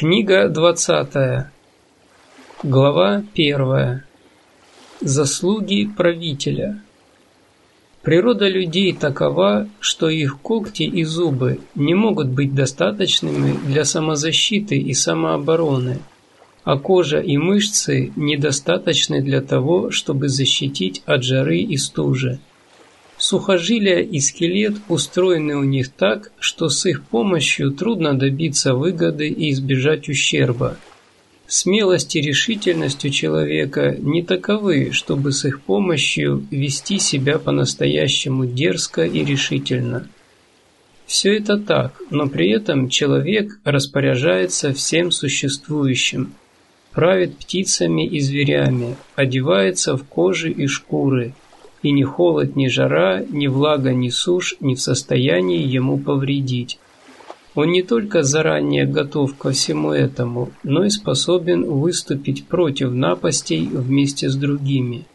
Книга 20. Глава 1. Заслуги правителя. Природа людей такова, что их когти и зубы не могут быть достаточными для самозащиты и самообороны, а кожа и мышцы недостаточны для того, чтобы защитить от жары и стужи. Сухожилия и скелет устроены у них так, что с их помощью трудно добиться выгоды и избежать ущерба. Смелость и решительность у человека не таковы, чтобы с их помощью вести себя по-настоящему дерзко и решительно. Все это так, но при этом человек распоряжается всем существующим, правит птицами и зверями, одевается в кожи и шкуры – и ни холод, ни жара, ни влага, ни сушь не в состоянии ему повредить. Он не только заранее готов ко всему этому, но и способен выступить против напастей вместе с другими.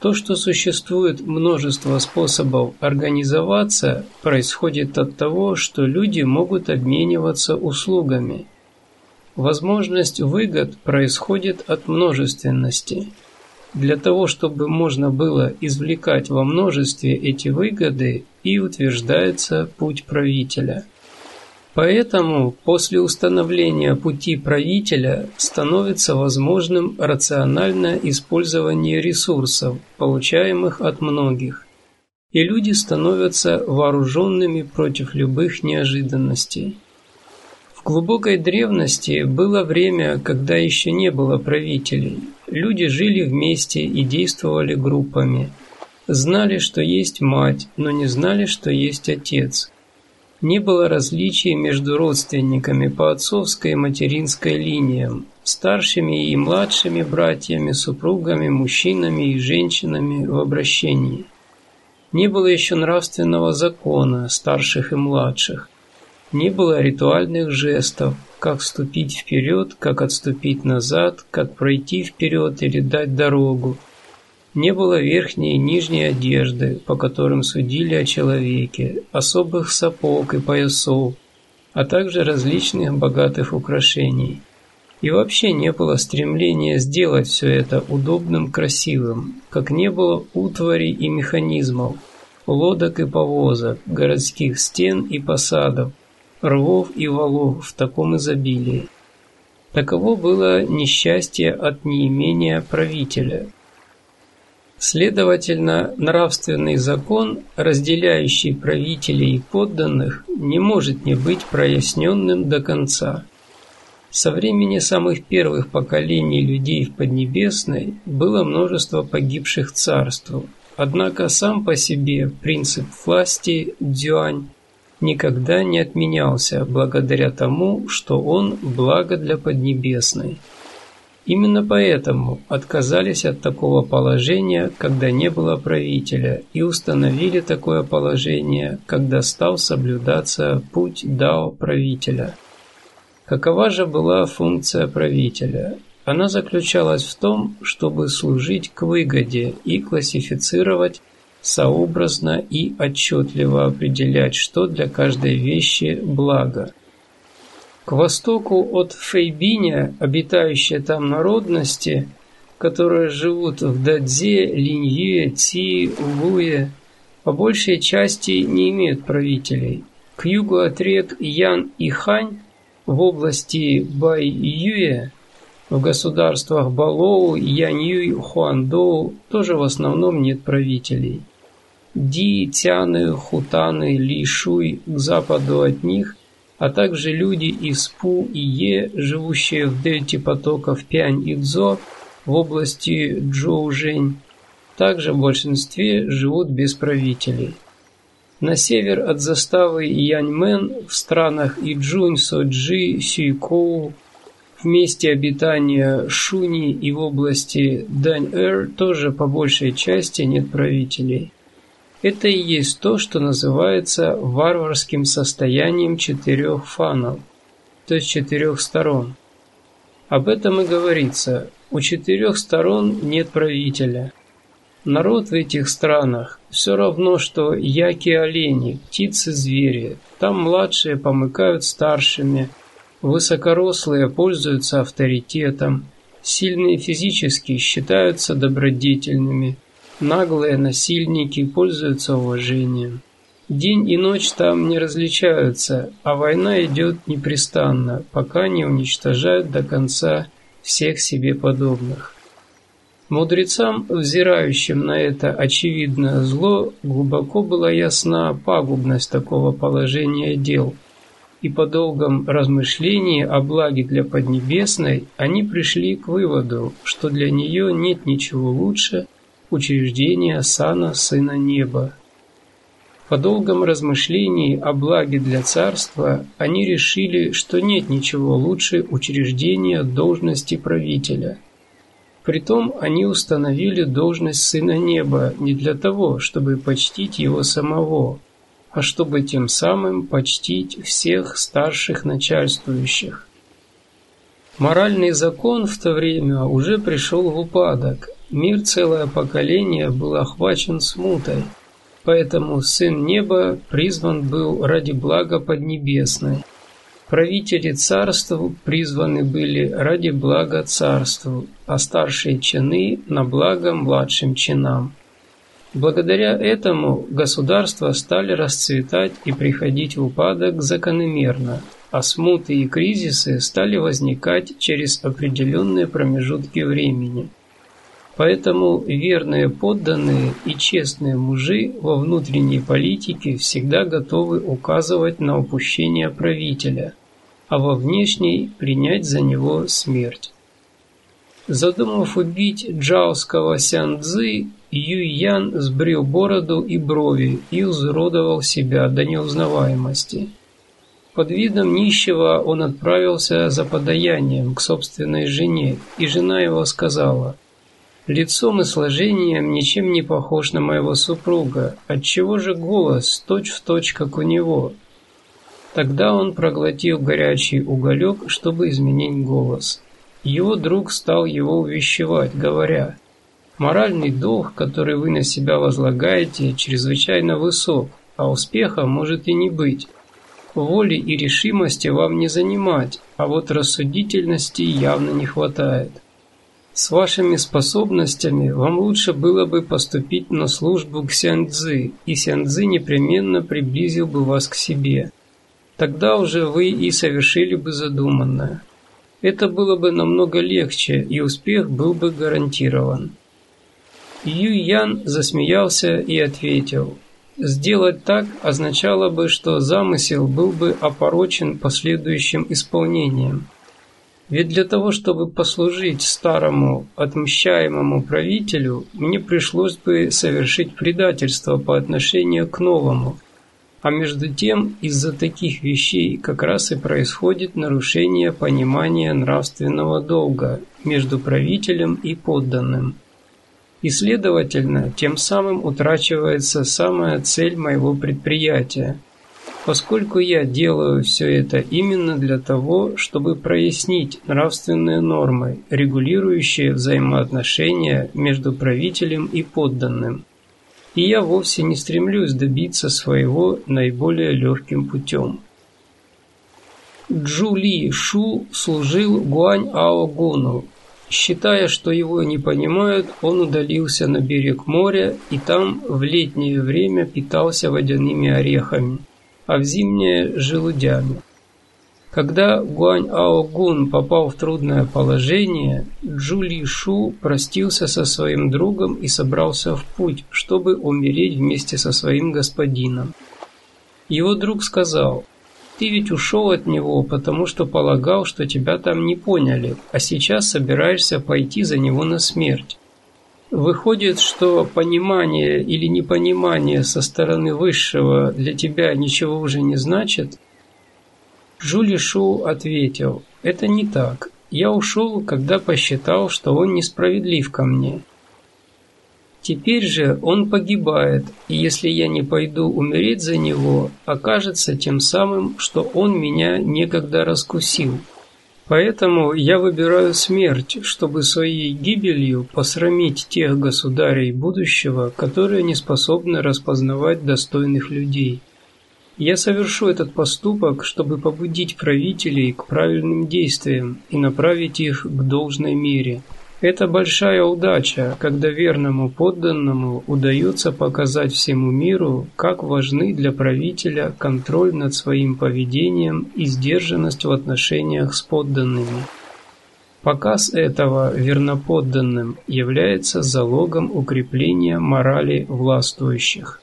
То, что существует множество способов организоваться, происходит от того, что люди могут обмениваться услугами. Возможность выгод происходит от множественности – для того, чтобы можно было извлекать во множестве эти выгоды, и утверждается путь правителя. Поэтому после установления пути правителя становится возможным рациональное использование ресурсов, получаемых от многих, и люди становятся вооруженными против любых неожиданностей. В глубокой древности было время, когда еще не было правителей. Люди жили вместе и действовали группами. Знали, что есть мать, но не знали, что есть отец. Не было различий между родственниками по отцовской и материнской линиям, старшими и младшими братьями, супругами, мужчинами и женщинами в обращении. Не было еще нравственного закона старших и младших. Не было ритуальных жестов, как ступить вперед, как отступить назад, как пройти вперед или дать дорогу. Не было верхней и нижней одежды, по которым судили о человеке, особых сапог и поясов, а также различных богатых украшений. И вообще не было стремления сделать все это удобным, красивым, как не было утвари и механизмов, лодок и повозок, городских стен и посадов, рвов и валов в таком изобилии. Таково было несчастье от неимения правителя. Следовательно, нравственный закон, разделяющий правителей и подданных, не может не быть проясненным до конца. Со времени самых первых поколений людей в Поднебесной было множество погибших царств, однако сам по себе принцип власти дзюань никогда не отменялся благодаря тому, что он благо для Поднебесной. Именно поэтому отказались от такого положения, когда не было правителя, и установили такое положение, когда стал соблюдаться путь Дао правителя. Какова же была функция правителя? Она заключалась в том, чтобы служить к выгоде и классифицировать сообразно и отчетливо определять, что для каждой вещи благо. К востоку от Фейбиня обитающие там народности, которые живут в Дадзе, Линье, Ци, Луе, по большей части не имеют правителей. К югу от рек Ян и Хань в области Бай-Юе в государствах Балоу, Яньюй, Хуандоу тоже в основном нет правителей. Ди, Тяны, Хутаны, Ли, Шуй к западу от них, а также люди из Пу и Е, живущие в дельте потоков Пянь и Цзо в области Джоужень, также в большинстве живут без правителей. На север от заставы Яньмен в странах Иджунь, Соджи, Сюйкоу, в месте обитания Шуни и в области Дань-Эр тоже по большей части нет правителей. Это и есть то, что называется варварским состоянием четырех фанов, то есть четырех сторон. Об этом и говорится. У четырех сторон нет правителя. Народ в этих странах все равно, что яки олени, птицы-звери. Там младшие помыкают старшими, Высокорослые пользуются авторитетом, сильные физически считаются добродетельными, наглые насильники пользуются уважением. День и ночь там не различаются, а война идет непрестанно, пока не уничтожают до конца всех себе подобных. Мудрецам, взирающим на это очевидное зло, глубоко была ясна пагубность такого положения дел, и по долгом размышлении о благе для Поднебесной они пришли к выводу, что для нее нет ничего лучше учреждения сана Сына Неба. По долгом размышлении о благе для царства они решили, что нет ничего лучше учреждения должности правителя – Притом они установили должность Сына Неба не для того, чтобы почтить Его самого, а чтобы тем самым почтить всех старших начальствующих. Моральный закон в то время уже пришел в упадок, мир целое поколение был охвачен смутой, поэтому Сын Неба призван был ради блага Поднебесной, Правители царств призваны были ради блага царству, а старшие чины на благо младшим чинам. Благодаря этому государства стали расцветать и приходить в упадок закономерно, а смуты и кризисы стали возникать через определенные промежутки времени. Поэтому верные подданные и честные мужи во внутренней политике всегда готовы указывать на упущение правителя – а во внешней принять за него смерть. Задумав убить джаоского Сян-Цзы, Юй-Ян сбрил бороду и брови и изуродовал себя до неузнаваемости. Под видом нищего он отправился за подаянием к собственной жене, и жена его сказала, «Лицом и сложением ничем не похож на моего супруга, отчего же голос точь-в-точь, точь, как у него, Тогда он проглотил горячий уголек, чтобы изменить голос. Его друг стал его увещевать, говоря, «Моральный долг, который вы на себя возлагаете, чрезвычайно высок, а успеха может и не быть. Воли и решимости вам не занимать, а вот рассудительности явно не хватает. С вашими способностями вам лучше было бы поступить на службу к Сяньцзы, и Сяньцзы непременно приблизил бы вас к себе». Тогда уже вы и совершили бы задуманное. Это было бы намного легче, и успех был бы гарантирован. Ю Ян засмеялся и ответил. Сделать так означало бы, что замысел был бы опорочен последующим исполнением. Ведь для того, чтобы послужить старому отмщаемому правителю, мне пришлось бы совершить предательство по отношению к новому – а между тем, из-за таких вещей как раз и происходит нарушение понимания нравственного долга между правителем и подданным. И, следовательно, тем самым утрачивается самая цель моего предприятия, поскольку я делаю все это именно для того, чтобы прояснить нравственные нормы, регулирующие взаимоотношения между правителем и подданным и я вовсе не стремлюсь добиться своего наиболее легким путем. Джу Ли Шу служил Гуань Ао Гуну. Считая, что его не понимают, он удалился на берег моря и там в летнее время питался водяными орехами, а в зимнее – желудями. Когда Гуань Ао Гун попал в трудное положение, Джули Шу простился со своим другом и собрался в путь, чтобы умереть вместе со своим господином. Его друг сказал, «Ты ведь ушел от него, потому что полагал, что тебя там не поняли, а сейчас собираешься пойти за него на смерть. Выходит, что понимание или непонимание со стороны Высшего для тебя ничего уже не значит?» Жули Шу ответил, «Это не так. Я ушел, когда посчитал, что он несправедлив ко мне. Теперь же он погибает, и если я не пойду умереть за него, окажется тем самым, что он меня некогда раскусил. Поэтому я выбираю смерть, чтобы своей гибелью посрамить тех государей будущего, которые не способны распознавать достойных людей». Я совершу этот поступок, чтобы побудить правителей к правильным действиям и направить их к должной мере. Это большая удача, когда верному подданному удается показать всему миру, как важны для правителя контроль над своим поведением и сдержанность в отношениях с подданными. Показ этого верноподданным является залогом укрепления морали властвующих.